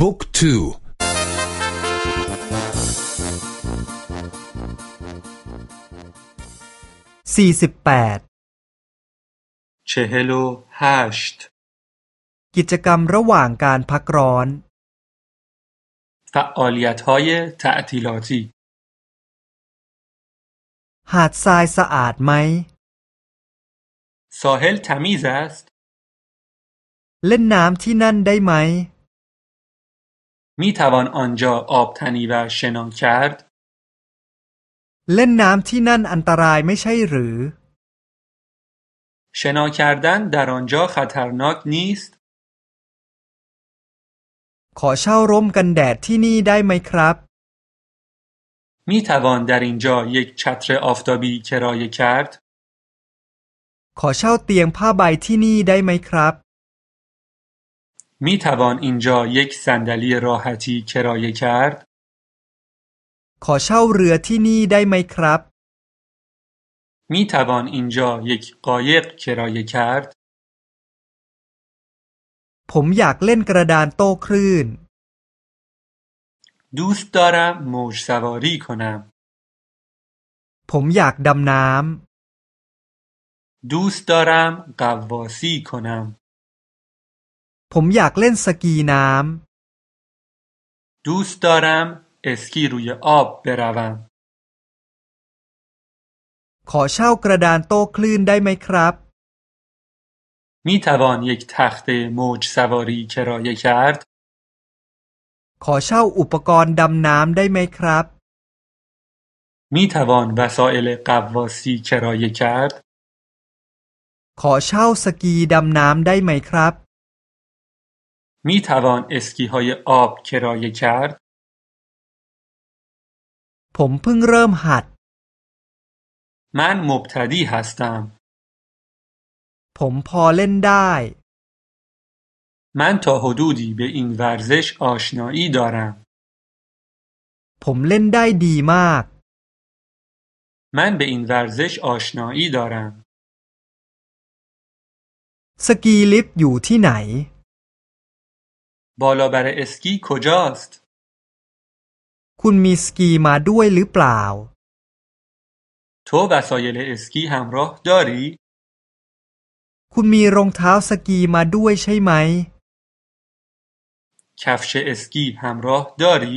บุ๊กทูสี่สิบแปด چهل و هشت กิจกรรมระหว่างการพักร้อน فعالیت‌های تعطیلاتی หาดทรายสะอาดไหม ساحل تمیز است เล่นน้ำที่นั่นได้ไหม می توان آنجا آبتنی و شنا کرد เล่นน้ำที่นั่นอันตรายไม่ใช่หรือ شنا کردن در آنجا خطرناک نیست ขอเช่าร่มกันแดดที่นี่ได้ไหมครับ می توان در اینجا یک چتر آفتابی کرایه کرد ขอเช่าเตียงผ้าใบที่นี่ได้ไหมครับ می توان اینجا یک صندلی راحتی کرایه کرد ขอเช่าเรือที่นี่ได้ไหมครับ می توان اینجا یک قایق کرایه کرد ผมอยากเล่นกระดานโต้คลื่น دوست دارم موج سواری کنم ผมอยากดำน้ دوست دارم غواصی کنم ำ ผมอยากเล่นสกีน้ دوست دارم اسکی روی آب بروم ำ ขอเช่ากระดานโต้คลื่นได้ไหมครับ می توان یک تخته موج سواری کرایه کرد ขอเช่าอุปกรณ์ดำน้ำได้ไหมครับ می توان وسایل غواصی کرایه کرد ขอเช่าสกีดำน้ำได้ไหมครับ می توان اسکی های آب کرایه کرد ผมเพิ่งเริ่มหัด من مبتدی هستم ผมพอเล่นได้ من تا حدودی به این ورزش آشنایی دارم ผมเล่นได้ดีมาก من به این ورزش آشنایی دارم สกีลิฟต์อยู่ที่ไหน بالابر اسکی کجاست คุณมีสกีมาด้วยหรือเปล่า تو وسایل اسکی همراه داری คุณมีรองเท้าสกีมาด้วยใช่ไหม کفش اسکی همراه داری